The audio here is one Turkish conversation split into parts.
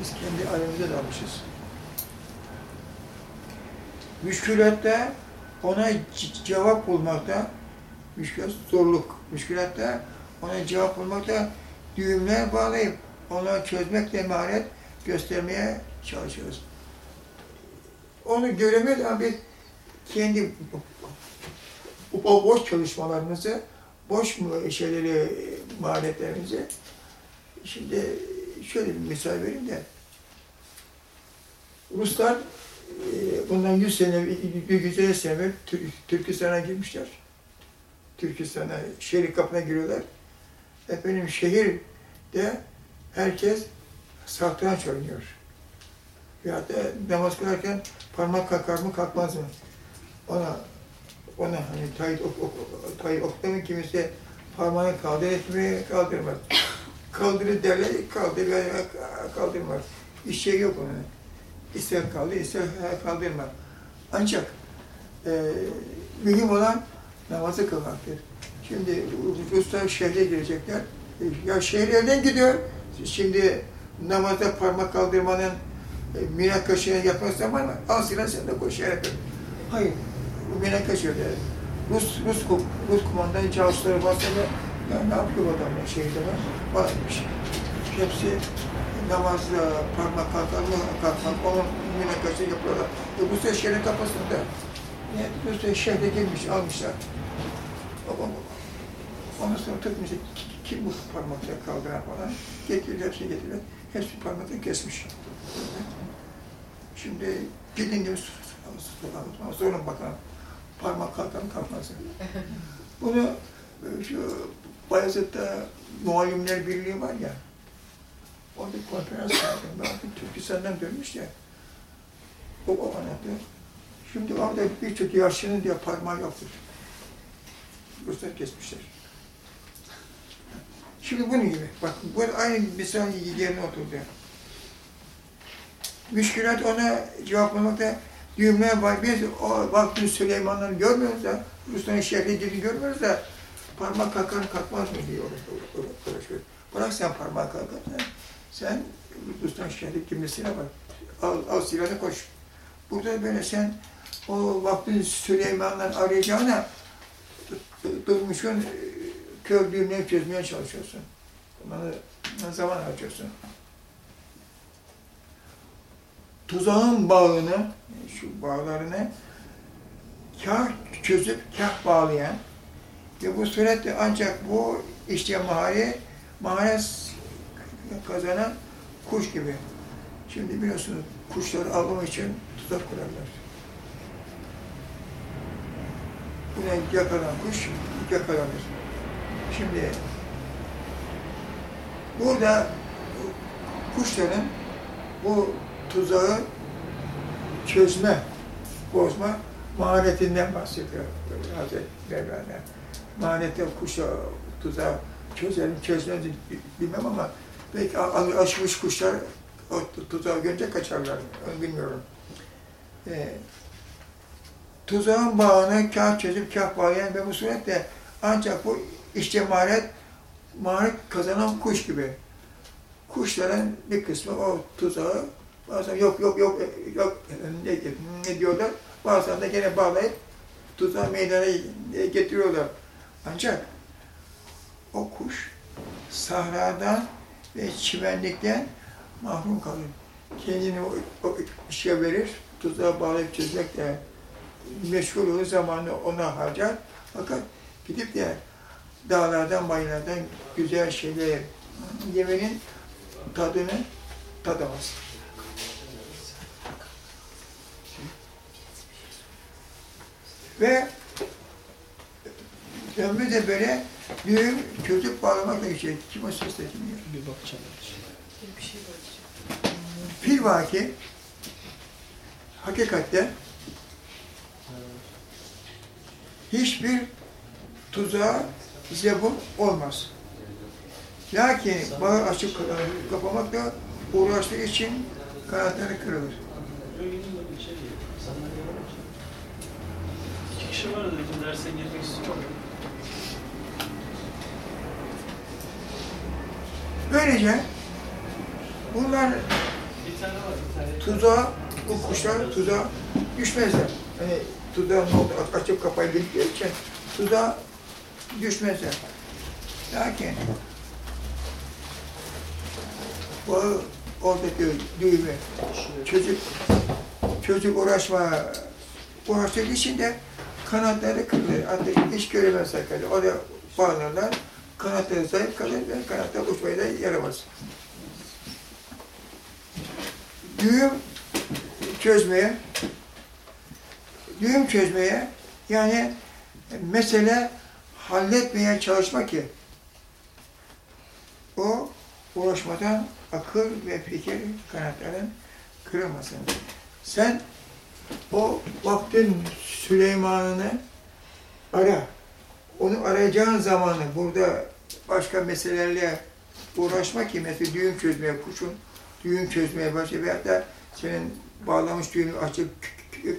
Biz kendi alemimize dalmışız. Müşkülatta ona cevap bulmakta, müşkülat zorluk, müşkülatta ona cevap bulmakta düğümler bağlayıp onu çözmekle maharet göstermeye çalışıyoruz. Onu göremiyoruz ama biz kendi o boş çalışmalarımızı, boş şeyleri, maharetlerimizi şimdi şöyle bir misal vereyim de Ruslar bundan 100 sene, bir güzel sene Türkistan'a girmişler. Türkistan'a, şehir kapına giriyorlar. Efendim şehirde herkes satranç oynuyor. Ya da namaz kılarken parmak kalkar mı kalkmaz mı? Ona ona hani tayit ok, ok, tayit oklamı kimisi parmağını kaldır etmeye kaldırmaz. Kaldırır derler, kaldırır, kaldırmaz. Bir şey yok onun. İster kaldır, ister kaldırma. Ancak e, mühim olan namazı kılmaktır. Şimdi Ruslar şehre girecekler. Ya şehirlerden gidiyor. Şimdi namazda parmak kaldırmanın e, minak kaşığını yapmak zaman al silah sen de koş yapın. Hayır. Bu kaşığı der. Rus, Rus, Rus kumandanı casusları basında ya ne yapıyor adamlar şehirde var? Varmış. Hepsi namazda parmak kalkar mı kalkmak, onun minak kaşığı yapıyorlar. E, Rusya şehrin kapısında. Yani Rusya şehre girmiş, almışlar. Ondan sonra tutmuşlar, kim bu parmakları kaldıran falan. Getiriyor, hepsini getiriyor. Hepsi parmakları kesmiş. Şimdi gidin diyor, sorun bakalım. Parmak kalkmaz mı? Bunu şu Bayezid'de Muallimler Birliği var ya, orada konferans verdim. Ben Türkistan'dan dönmüş ya. O, o anlattı. Şimdi orada birçok yaşının diye parmağı yoktur. Ruslar kesmişler. Şimdi bunun gibi. Bak bu aynı misal yerine oturdu. Müşkülat ona cevaplamakta düğümler var. Biz o vakti Süleyman'ları görmüyoruz da, Rusların şehri gibi görmüyoruz da parmak kalkar kalkmaz mı diye uğraşıyor. Bırak sen parmağı kalkar. Sen Rusların şehri kimlisine bak. Al, al silahını koş. Burada böyle sen o vaktin Süleyman'ları arayacağına durmuşsun, kör düğümleri çözmeye çalışıyorsun. Buna zaman harcıyorsun. Tuzağın bağını, şu bağlarını kah çözüp kah bağlayan ve bu suretle ancak bu işte mahare, mahare kazanan kuş gibi. Şimdi biliyorsunuz kuşları avlamak için tuzak kurarlar. Buna yakalan kuş yakalanır. Şimdi burada kuşların bu tuzağı çözme, bozma maharetinden bahsediyor Hazreti Mevlana. Maharette kuşa tuzağı çözelim, çözmez bilmem ama belki aşmış kuşlar o tuzağı görünce kaçarlar, bilmiyorum. Ee, tuzağın bağını kah çözüp kah bağlayan ve bu suretle ancak bu işte maharet, maharet kazanan kuş gibi. Kuşların bir kısmı o tuzağı bazen yok yok yok yok ne, ne diyorlar bazen de gene bağlayıp tuzağı meydana getiriyorlar. Ancak o kuş sahradan ve çimenlikten mahrum kalır. Kendini o, o işe verir, tuzağa bağlayıp çözmekle meşgul olur zamanı ona harcar. Fakat gidip de dağlardan, baylardan güzel şeyler yemenin tadını tadamaz. Ve ömrü de böyle düğüm çözüp bağlamakla geçiyor. Kim o sesle dinliyor? Bir bakacağım. Bir şey Fil vaki hakikatte hiçbir tuzağa zebun olmaz. Lakin bağı açıp kapamakla uğraştığı için kanatları kırılır. İki kişi var da bizim derse girmek istiyorum. Böylece bunlar tuzağa, bu kuşlar tuzağa düşmezler. Tuzağın oldu, açıp kapayı bildiği tuzağa düşmezler. Lakin bu oradaki düğümü çocuk çocuk uğraşma uğraştığı için de kanatları kırılır. Artık hiç göremezler kalır. Oraya bağlarlar. Kanatları zayıf kalır ve kanatlar uçmaya da yaramaz. Düğüm çözmeye düğüm çözmeye yani mesele halletmeye çalışmak ki o uğraşmadan akıl ve fikir kanatların kırılmasın. Sen o vaktin Süleyman'ını ara. Onu arayacağın zamanı burada başka meselelerle uğraşma ki mesela düğüm çözmeye kuşun düğüm çözmeye başla veyahut da senin bağlamış düğümü açıp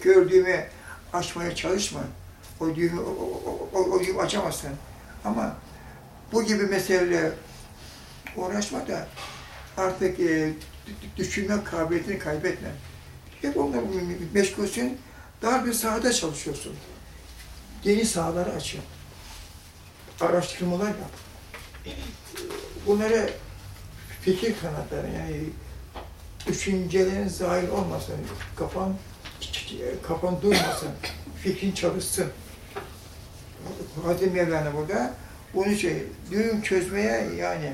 kör düğme açmaya çalışma. O düğümü, o, o, o, düğümü açamazsın. Ama bu gibi meselelerle uğraşma da artık e, düşünme kabiliyetini kaybetme. Hep onunla meşgulsün, dar bir sahada çalışıyorsun. Yeni sahaları açın. Araştırmalar yap. Bunlara fikir kanatları yani düşüncelerin zahir olmasın, kafan kafan durmasın, fikrin çalışsın. Hazreti Mevlana burada bunu şey, düğüm çözmeye yani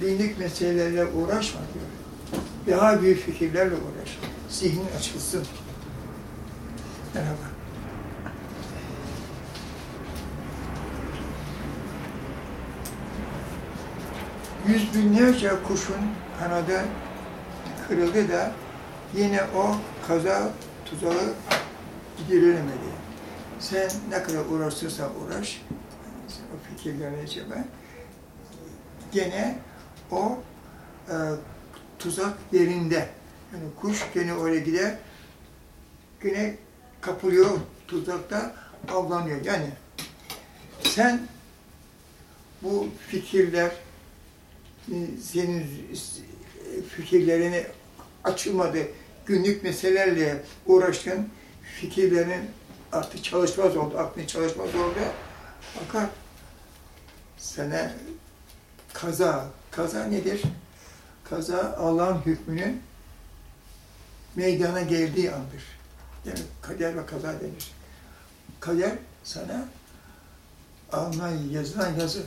dinlik meselelerle uğraşma diyor. Daha büyük fikirlerle uğraş. Zihnin açılsın. Merhaba. Yüz binlerce kuşun kanadı kırıldı da yine o kaza tuzağı giderilemedi. Sen ne kadar uğraşırsan uğraş, o fikirlerine içeme, gene o e, tuzak yerinde. Yani kuş gene oraya gider, gene kapılıyor tuzakta, avlanıyor. Yani sen bu fikirler, senin fikirlerini açılmadı, günlük meselelerle uğraştın, fikirlerin artık çalışmaz oldu, aklın çalışmaz oldu. Fakat sana kaza, kaza nedir? Kaza Allah'ın hükmünün meydana geldiği andır. Yani kader ve kaza denir. Kader sana alınan yazılan yazı.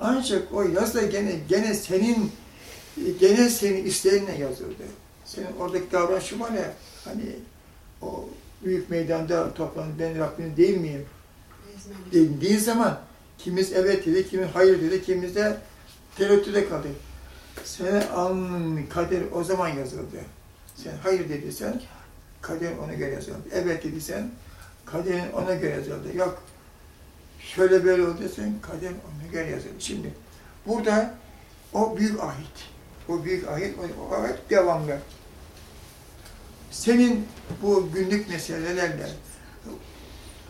Ancak o yazı da gene, gene senin gene senin isteğinle yazıldı. Senin oradaki davranışın var ya, hani o büyük meydanda toplanıp ben Rabbim değil miyim? Dediğin zaman kimiz evet dedi, kimin hayır dedi, kimiz de tereddüde kaldı. Senin alnın kader o zaman yazıldı. Sen hayır dediysen kader ona göre yazıldı. Evet dediysen kaderin ona göre yazıldı. Yok şöyle böyle oldu desen kader ona göre yazıldı. Şimdi burada o büyük ahit. O büyük ahit, o ahit devamlı. Senin bu günlük meselelerle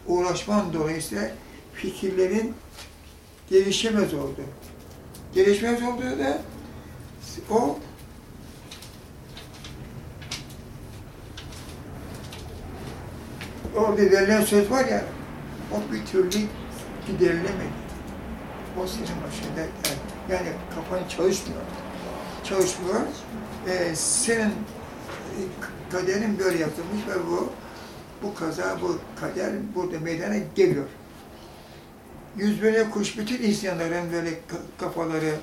uğraşman dolayısıyla fikirlerin gelişemez oldu. Gelişmez olduğu da o orada verilen söz var ya, o bir türlü giderilemedi. O senin başında yani kafan çalışmıyor. Çalışmıyor. Ee, senin e, kaderin böyle yapılmış ve bu bu kaza, bu kader burada meydana geliyor. Yüz böyle kuş bütün insanların böyle kafaları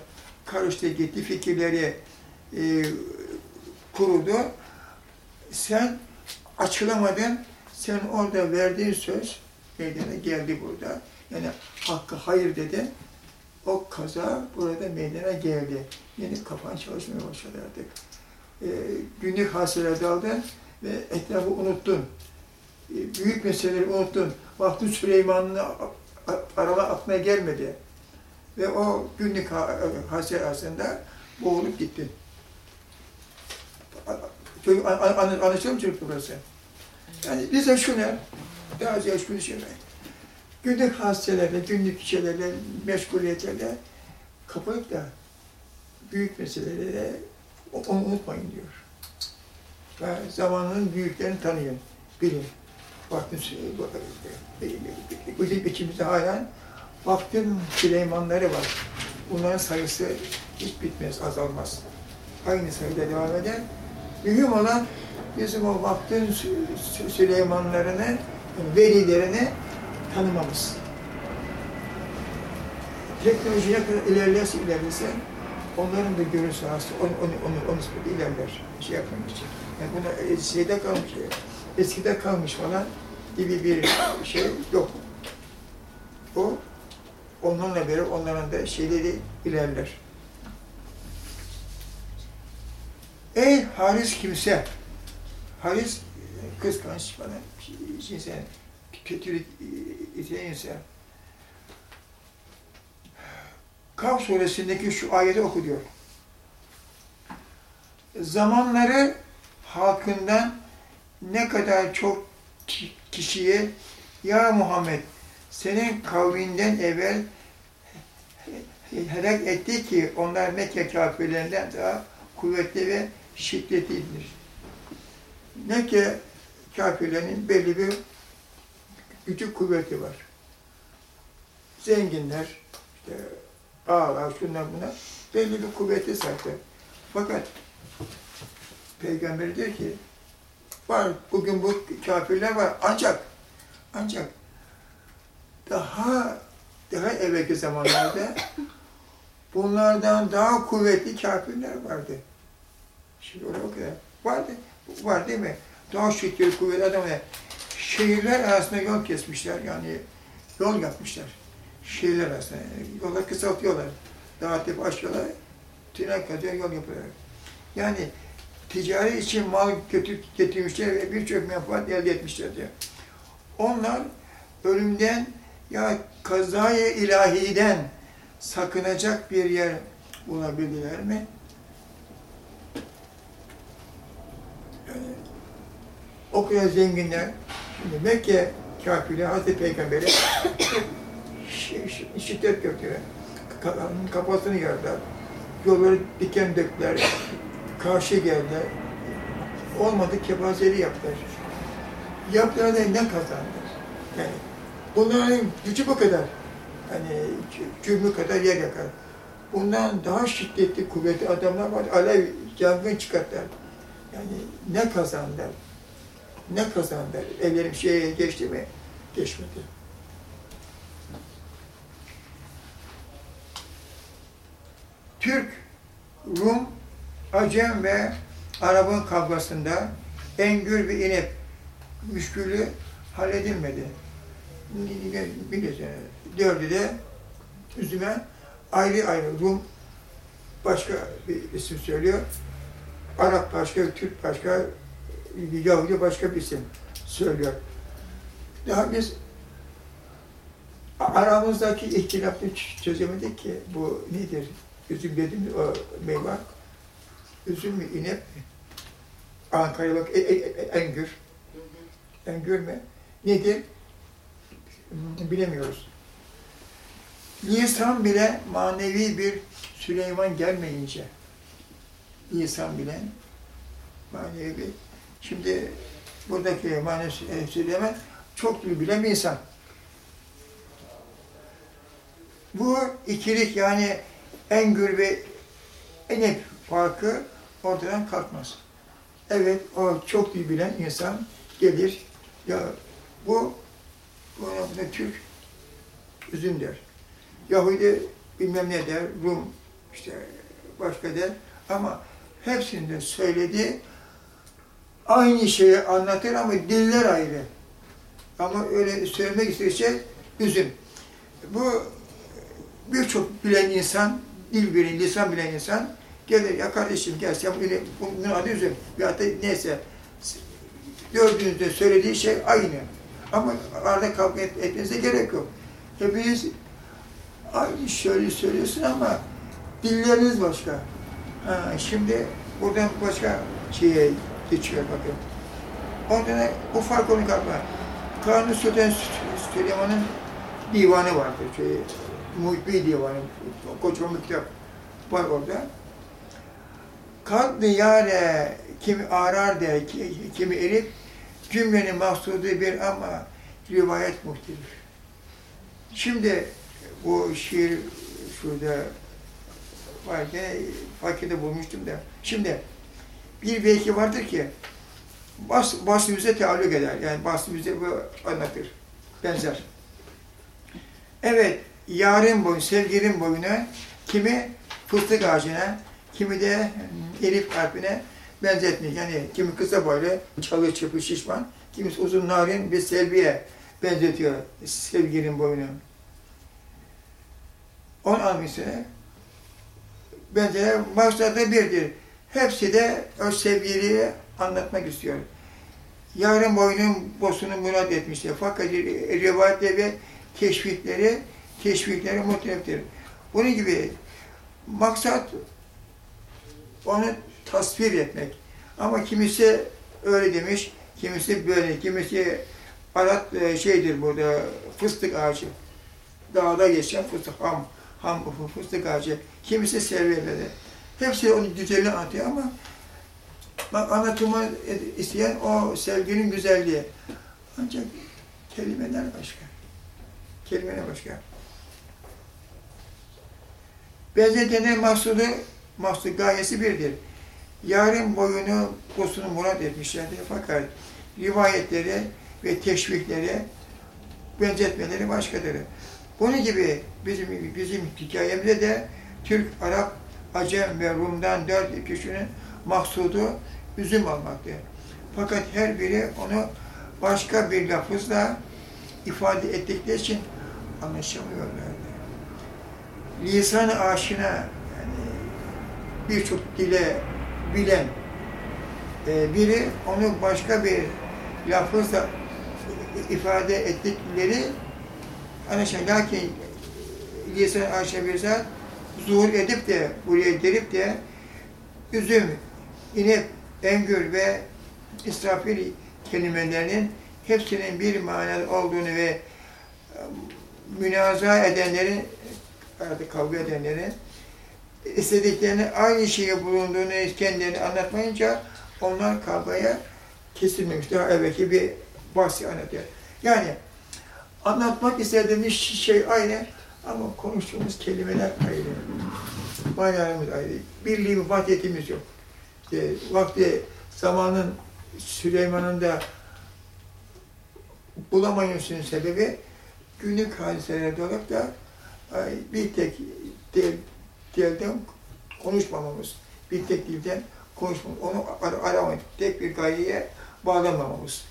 karıştı gitti, fikirleri e, kurudu. Sen açılamadın, sen orada verdiğin söz meydana geldi burada. Yani hakkı hayır dedin, o kaza burada meydana geldi. Yeni kafan çalışmaya başladı artık. E, günlük hasiler daldın ve etrafı unuttun. E, büyük meseleleri unuttun. Vaktin Süleyman'ın arama aklına gelmedi. Ve o günlük hasret aslında boğulup gitti. Çocuk, an, an, anlaşılıyor mu çocuk burası? Yani bize şu ne? Daha ziyade şunu şey Günlük hadiselerle, günlük şeylerle, meşguliyetlerle kapayıp da büyük meselelere Onu unutmayın diyor. Ve zamanın büyüklerini tanıyın, bilin. Vaktin bizim içimizde hala vaktin Süleymanları var. Bunların sayısı hiç bitmez, azalmaz. Aynı sayıda devam eder. Mühim olan bizim o vaktin Sü- Sü- Süleymanlarını, velilerini tanımamız. Teknoloji ne kadar ilerlerse ilerlerse onların da görü sahası onu, onu, onu, onu ilerler. Şey için. Yani buna e, şeyde kalmış, e, eskide kalmış falan gibi bir şey yok. O onlarla beri onların da şeyleri ilerler. Ey haris kimse, haris e, kıskanç falan, cinsen, kötülük e, ise Kaf suresindeki şu ayeti oku diyor. Zamanları halkından ne kadar çok ki- kişiye ya Muhammed senin kavminden evvel helak etti ki onlar Mekke kafirlerinden daha kuvvetli ve şiddetlidir. Mekke kafirlerinin belli bir gücü kuvveti var. Zenginler, işte ağlar, şunlar bunlar belli bir kuvveti sahipler. Fakat Peygamber diyor ki var bugün bu kafirler var ancak ancak daha daha evvelki zamanlarda bunlardan daha kuvvetli kafirler vardı. Şimdi öyle o kadar. Vardı. Var değil mi? Daha şiddetli kuvvetli adamlar. Şehirler arasında yol kesmişler yani yol yapmışlar. Şehirler arasında. Yolları kısaltıyorlar. Dağıtıp açıyorlar. Tünel kazıyor, yol yapıyorlar. Yani ticari için mal götür, getirmişler ve birçok menfaat elde etmişler diyor. Onlar ölümden ya kazaya ilahiden sakınacak bir yer bulabildiler mi? Yani o kadar zenginler, şimdi Mekke kafirleri Hazreti Peygamber'e şi- şi- şiddet. Ka- Kafasını yardılar. Yolları diken döktüler. Karşı geldiler. Olmadı kebazeli yaptılar. Yaptılar ne kazandılar? Yani bunların gücü bu kadar. Hani cümle kadar yer yakar. Bundan daha şiddetli, kuvvetli adamlar var. Alev, yangın çıkarttılar. Yani ne kazandılar? Ne kazandılar? Ellerim şeye geçti mi? Geçmedi. Türk, Rum, Acem ve Arap'ın kavgasında Engür ve İnep müşkülü halledilmedi. Biliyorsunuz, dördü de üzüme ayrı ayrı Rum başka bir isim söylüyor. Arap başka, Türk başka, Yahudi başka bir isim söylüyor. Daha biz aramızdaki ihtilafı çözemedik ki bu nedir? Üzüm dediğimiz o meyve. Üzüm mü, inep mi? Ankara'ya bak, e, e, e, engür. Engür mü? Nedir? Bilemiyoruz. Lisan bile manevi bir Süleyman gelmeyince, lisan bilen manevi bir, şimdi buradaki manevi Sü- Süleyman çok dil bilen bir insan. Bu ikilik yani engür ve enep farkı ortadan kalkmaz. Evet, o çok dil bilen insan gelir. Ya bu, buna Türk üzüm der. Yahudi bilmem ne der, Rum işte başka der. Ama hepsinde söylediği aynı şeyi anlatır ama diller ayrı. Ama öyle söylemek istedikçe üzüm. Bu birçok bilen insan, dil bilen, lisan bilen insan gelir ya kardeşim gel sen bunu, bunun adı üzüm. Ya da neyse gördüğünüzde söylediği şey aynı. Ama arada kavga et, etmenize gerek yok. Hepiniz aynı şöyle söylüyorsun ama dilleriniz başka. Ha, şimdi buradan başka şeye geçiyor bakın. Orada da bu fark onu kalma. Kanuni Sultan Süleyman'ın divanı vardır. Şey, Muhibbi divanı, kocaman bir kitap var orada. Kaldı yare kimi arar de ki- kimi elif cümlenin maksudu bir ama rivayet muhtelif. Şimdi bu şiir şurada varken fakirde bulmuştum da. Şimdi bir belki vardır ki bas, basımıza taalluk eder. Yani basımıza bu anlatır. Benzer. Evet, yarın boyun, sevgilin boyuna kimi fıstık ağacına, kimi de elif harfine benzetmiş. Yani kimi kısa boylu, çalı çırpı şişman, kimisi uzun narin bir selviye benzetiyor sevgilin boyunu. On almışsını benzer maksadı birdir. Hepsi de o sevgiliyi anlatmak istiyor. Yarın boynun bosunu murat etmiştir. Fakat rivayetleri ve teşvikleri, teşvikleri mutleftir. Bunun gibi maksat onu tasvir etmek. Ama kimisi öyle demiş, kimisi böyle, kimisi Arap e, şeydir burada, fıstık ağacı. Dağda geçen fıstık, ham, ham fıstık ağacı. Kimisi serverleri. Hepsi onun güzelliğini anlatıyor ama bak anlatımı isteyen o sevginin güzelliği. Ancak kelimeler başka. Kelimeler başka. Benzetenin mahsudu, mahsud gayesi birdir. Yarın boyunu, dostunu murat etmişlerdir. Fakat rivayetleri ve teşvikleri, benzetmeleri başkadır. Bunun gibi bizim bizim hikayemizde de Türk, Arap, Acem ve Rum'dan dört kişinin maksudu üzüm almaktır. Fakat her biri onu başka bir lafızla ifade ettikleri için anlaşamıyorlardı. Lisan-ı aşina yani birçok dile bilen e, biri onu başka bir lafızla ifade ettikleri anlaşılıyor. Lakin lisan-ı aşina bir zat zuhur edip de buraya gelip de üzüm, inep, engür ve israfil kelimelerinin hepsinin bir manalı olduğunu ve e, münaza edenlerin, artık kavga edenlerin istediklerini aynı şeyi bulunduğunu kendilerini anlatmayınca onlar kavgaya kesilmemiş. Daha evvelki bir bahsi anlatıyor. Yani anlatmak istediğimiz şey aynı ama konuştuğumuz kelimeler ayrı. Manalarımız ayrı. Birliği, vahdiyetimiz yok. İşte vakti zamanın Süleyman'ın da bulamayışının sebebi günlük hadiselerde olup da bir tek dil, dilden konuşmamamız, bir tek dilden konuşmamamız, onu ar tek bir gayeye bağlamamamız.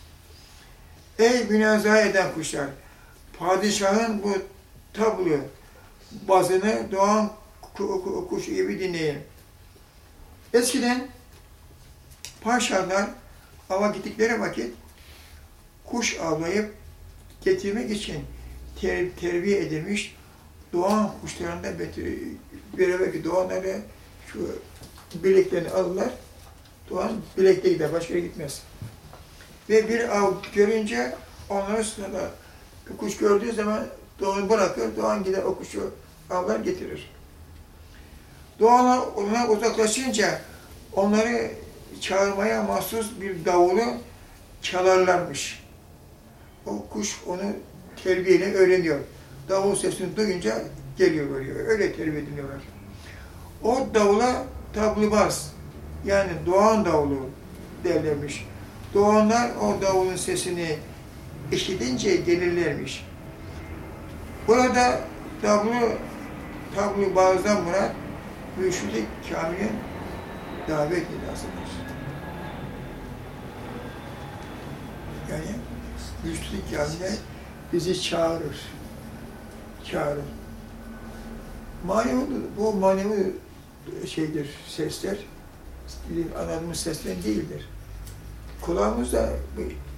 Ey münazara eden kuşlar, padişahın bu tablo bazını doğan kuş gibi dinleyin. Eskiden paşalar ava gittikleri vakit kuş avlayıp getirmek için ter, terbiye edilmiş doğan kuşlarında bir evvelki doğanları şu bileklerini alırlar. Doğan bilekte gider, başka yere gitmez. Ve bir av görünce onları sonra kuş gördüğü zaman doğan bırakır, doğan gider o kuşu avlar getirir. Doğanlar ona uzaklaşınca onları çağırmaya mahsus bir davulu çalarlarmış. O kuş onu terbiyeyle öğreniyor. Davul sesini duyunca geliyor oraya. Öyle terbiye ediliyorlar. O davula tablubaz, yani doğan davulu derlermiş. Doğanlar o davulun sesini işitince gelirlermiş. Burada tablo, tablo bazıdan murat Mürşid-i Kamil'in davet edasıdır. Yani Mürşid-i Kamil'e bizi çağırır. Çağırır. Manevi, bu manevi şeydir, sesler, anladığımız sesler değildir. Kulağımızda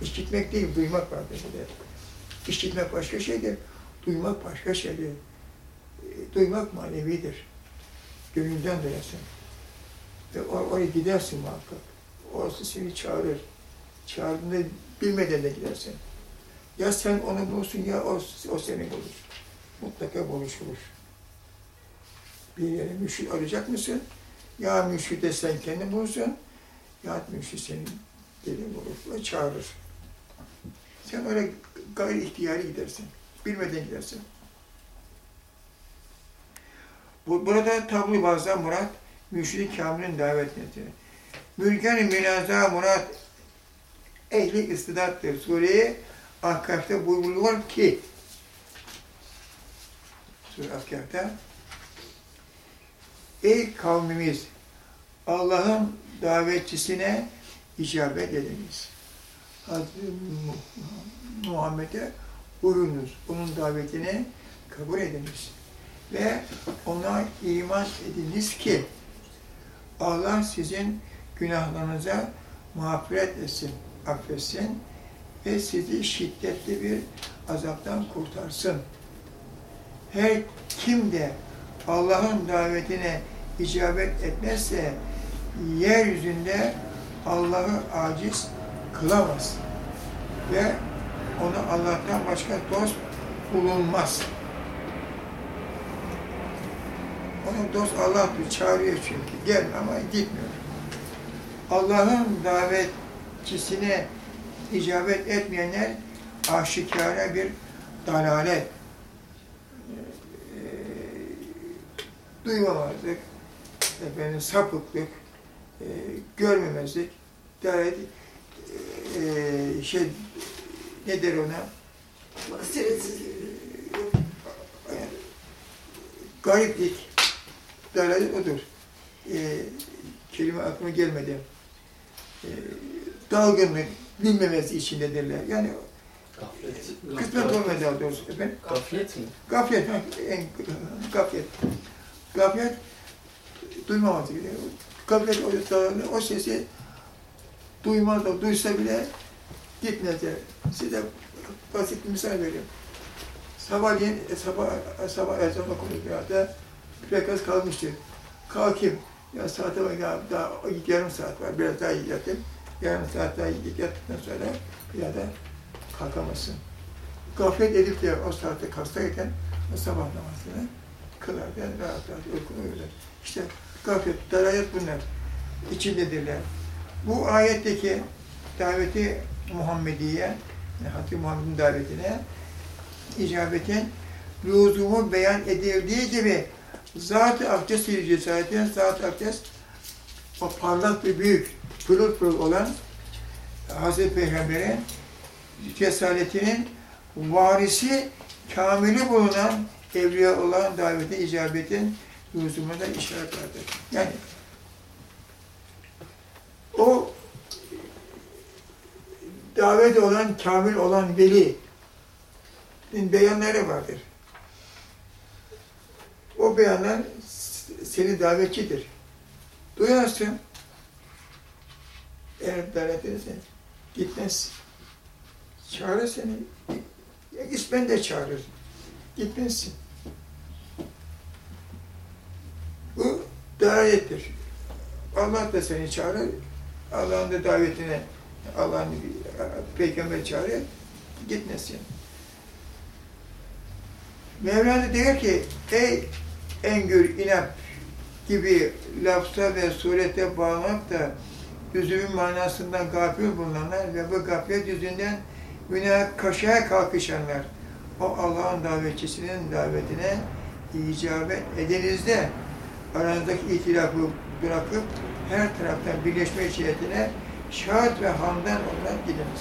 işitmek değil, duymak vardır. İşitmek başka şeydir, duymak başka şeydir. Duymak manevidir. Gönülden duyasın. Ve oraya gidersin muhakkak. Orası seni çağırır. Çağırdığında bilmeden de gidersin. Ya sen onu bulursun ya o, o seni bulur. Mutlaka buluşulur. Bir yere müşrik arayacak mısın? Ya mürşide sen kendin bulursun, ya mürşid seni deli bulur ve çağırır. Sen öyle gayri ihtiyari gidersin. Bilmeden gidersin. Bu, burada tablo bazda Murat, mürşid-i kamilin davetini Mülken-i münaza Murat ehli istidattır. Sureyi Ahkaf'ta buyruluyor ki Sure Ahkaf'ta Ey kavmimiz Allah'ın davetçisine icabet ediniz. Hazreti Mu- Muhammed'e uyunuz. Onun davetini kabul ediniz. Ve ona iman ediniz ki Allah sizin günahlarınıza mağfiret etsin, affetsin ve sizi şiddetli bir azaptan kurtarsın. Her kim de Allah'ın davetine icabet etmezse yeryüzünde Allah'ı aciz kılamaz ve ona Allah'tan başka dost bulunmaz. Onun dost Allah'tır, çağırıyor çünkü. Gelme ama gitmiyor. Allah'ın davetçisine icabet etmeyenler aşikare bir dalalet, eee, duymamazlık, efendim, sapıklık, eee, görmemezlik, dalalet, eee, şey, ne der ona? Basiretsizlik. Eee, gariplik, dalalet odur. Eee, kelime aklıma gelmedi. Eee, dalgınlık, bilmemesi içindedirler. Yani kısmet olmadı daha doğrusu efendim. Gaflet mi? Gaflet, en, gaflet. Gaflet, duymamazlık. Gaflet o, o sesi duymaz da duysa bile gitmezler. Size basit bir misal vereyim. Sabahleyin, e, sabah, sabah ezan okunuyor ya da frekans kalmıştır. Kalkayım. Ya saate bak ya daha yarım saat var. Biraz daha yatayım. Yarım saat daha yattıktan sonra bir daha da kalkamazsın. Gaflet edip de o saatte hastayken o sabah namazını kılar. Yani rahat rahat uykunu uyurlar. İşte gaflet, darayet bunlar. içindedirler. Bu ayetteki daveti Muhammediye, Hazreti Muhammed'in davetine icabetin lüzumu beyan edildiği gibi Zat-ı Akdes cesaretin Zat-ı Akdes o parlak ve büyük, pırıl pırıl olan Hazreti Peygamber'in cesaretinin varisi kamili bulunan evliya olan davete icabetin lüzumuna işaret vardır. Yani o davet olan, kamil olan velinin beyanları vardır. O beyanlar seni davetçidir. Duyarsın, eğer davet edersen gitmezsin. Çağırır seni. Ya ismen de çağırır. Gitmezsin. Bu davettir. Allah da seni çağırır. Allah'ın da davetine, Allah'ın peygamber çağırır. Gitmezsin. Mevlana diyor ki, ey engür inap gibi lafza ve surete bağlanıp da üzümün manasından gafil bulunanlar ve bu gaflet yüzünden münakaşaya kalkışanlar, o Allah'ın davetçisinin davetine icabet edenizde aranızdaki itilafı bırakıp her taraftan birleşme cihetine şahat ve hamdan olarak gidiniz.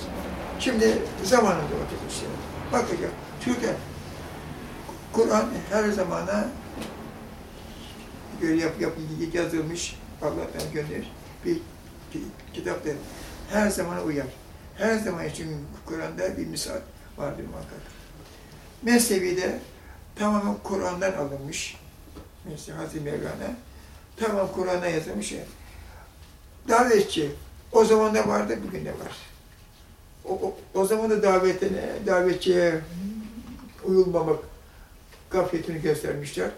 Şimdi zamanında olacak işte. Bakacak. Çünkü Kur'an her zamana göre yap, yap, yazılmış, Allah'tan gönderir bir ki- kitaptır. Her zamana uyar. Her zaman için Kur'an'da bir misal vardır muhakkak. Mesnevi'de tamamen Kur'an'dan alınmış. Mesela Hazreti Mevlana tamam Kur'an'a yazılmış ya. Davetçi. O zaman da vardı, bugün de var. O, o, o zaman da davetine, davetçiye uyulmamak gafletini göstermişler.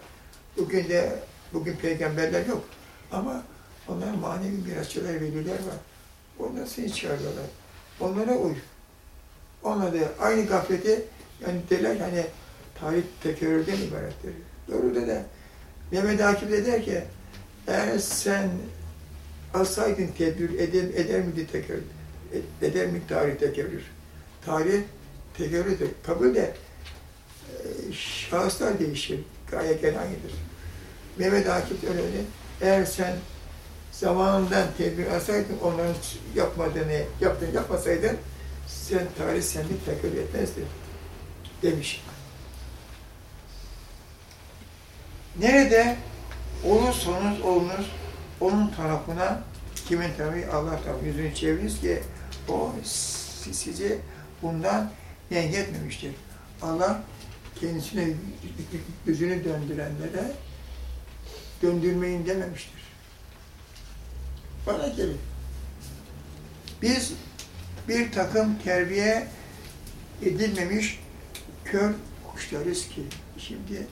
Bugün de, bugün peygamberler yok. Ama onların manevi mirasçılar, veliler var. Onlar seni çağırıyorlar. Onlara uy. Onlar da aynı gafleti, yani derler ki hani tarih tekerrürden ibarettir. Doğru da Mehmet Akif de der ki, Eğer sen alsaydın tedbir eder, eder miydi tekerrür? E- Eder mi tarih tekerrür? Tarih tekerrürdür. Kabul de e, şahıslar değişir. Gaye genellidir. Mehmet Akif öyle. Eğer sen zamanından tedbir alsaydın, onların yapmadığını, yaptığını yapmasaydın, sen tarih seni tekrar etmezdi demiş. Nerede olursanız olunuz, onun tarafına, kimin tarafı Allah tarafı yüzünü çeviriniz ki o si- sizi bundan etmemiştir. Allah kendisine yüzünü döndürenlere döndürmeyin dememiştir. Bana gelin. Biz bir takım terbiye edilmemiş kör kuşlarız ki şimdi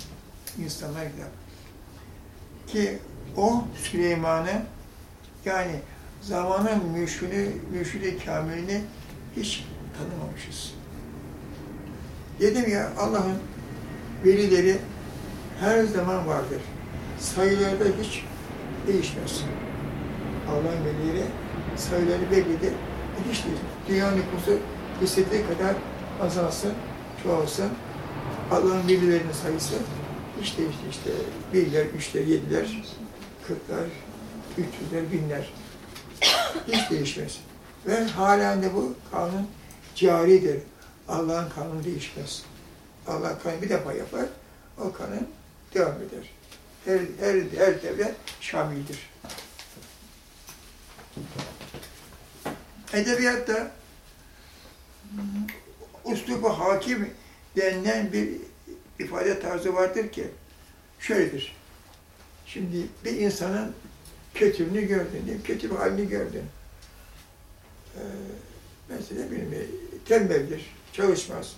insanlar gider. Ki o Süleyman'ı yani zamanın mürşidi, mürşidi kamilini hiç tanımamışız. Dedim ya Allah'ın velileri her zaman vardır. Sayılarda hiç değişmez. Allah'ın velileri sayıları bellidir. Hiç değil. Dünya nüfusu istediği kadar azalsın, çoğalsın. Allah'ın velilerinin sayısı hiç değişti işte. Birler, üçler, yediler, kırklar, üç yüzler, binler. Hiç değişmez. Ve halen de bu kanun caridir. Allah'ın kanunu değişmez. Allah kanunu bir defa yapar, o kanun devam eder. Her, her, her devlet şamildir. Edebiyatta uslubu hakim denilen bir ifade tarzı vardır ki şöyledir. Şimdi bir insanın kötülüğünü gördün, mi? kötü bir halini gördün. Ee, mesela benim tembeldir, çalışmaz.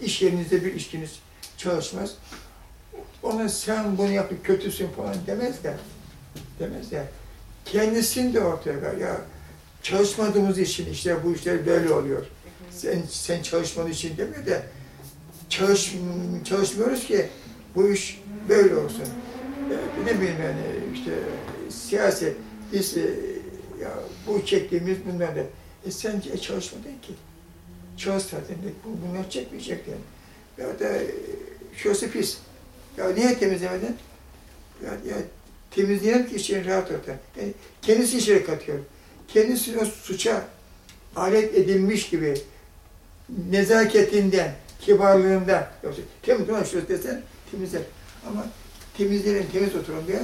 İş yerinizde bir işçiniz çalışmaz. Ona sen bunu yapıp kötüsün falan demezler. Demezler. Kendisini de ortaya koyar. Ya çalışmadığımız için işte bu işler böyle oluyor. Sen, sen çalışmadığın için demiyor da çalış, çalışmıyoruz ki bu iş böyle olsun. Ne bileyim yani işte siyaset, biz e, ya bu çektiğimiz bunlar da. E sen çalışmadın ki. Çalışsaydın bunlar çekmeyecektin. Ya da e, şurası pis. Ya niye temizlemedin? Ya, ya temizleyen ki için rahat orta. Yani kendisi içeri katıyor. Kendisi o suça alet edilmiş gibi nezaketinden, kibarlığından, yoksa temiz olan şurası desen temizler. Ama temizlerin temiz oturun diye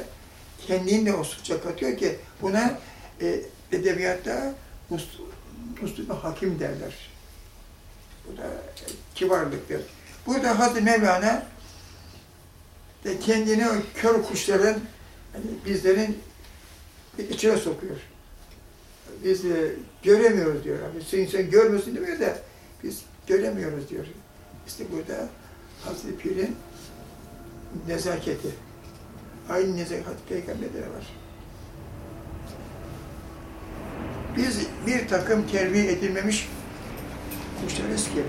kendini de o suça katıyor ki buna e, edebiyatta uslubu hakim derler. Bu da e, kibarlıktır. Burada Hazreti Mevlana de kendini o kör kuşların hani bizlerin içine sokuyor. Biz e, göremiyoruz diyor. Yani sen, sen görmüyorsun demiyor da biz göremiyoruz diyor. İşte burada Hazreti Pir'in nezaketi. Aynı nezaket peygamberde de var. Biz bir takım terbiye edilmemiş kuşlarız ki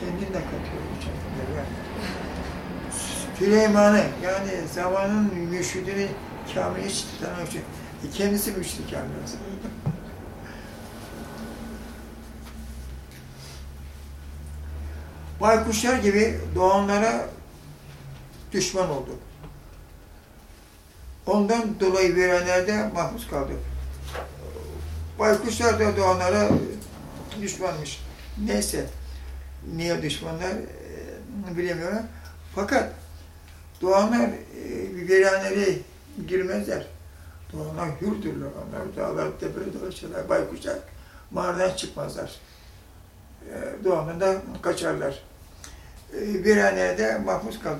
kendinden katıyor yani. Süleyman'ı yani zamanın mürşidini kamil hiç tanımak için e kendisi mürşid kamil aslında. Baykuşlar gibi doğanlara düşman oldu. Ondan dolayı verenlerde mahpus kaldı. Baykuşlar da doğanlara düşmanmış. Neyse, niye düşmanlar e, bilemiyorum. Fakat doğanlar e, verenleri girmezler. Doğanlar hürdürler. Onlar dağlar, tepeleri dolaşırlar. Baykuşlar mağaradan çıkmazlar. E, doğanında kaçarlar. E, viranede mahpus kaldı.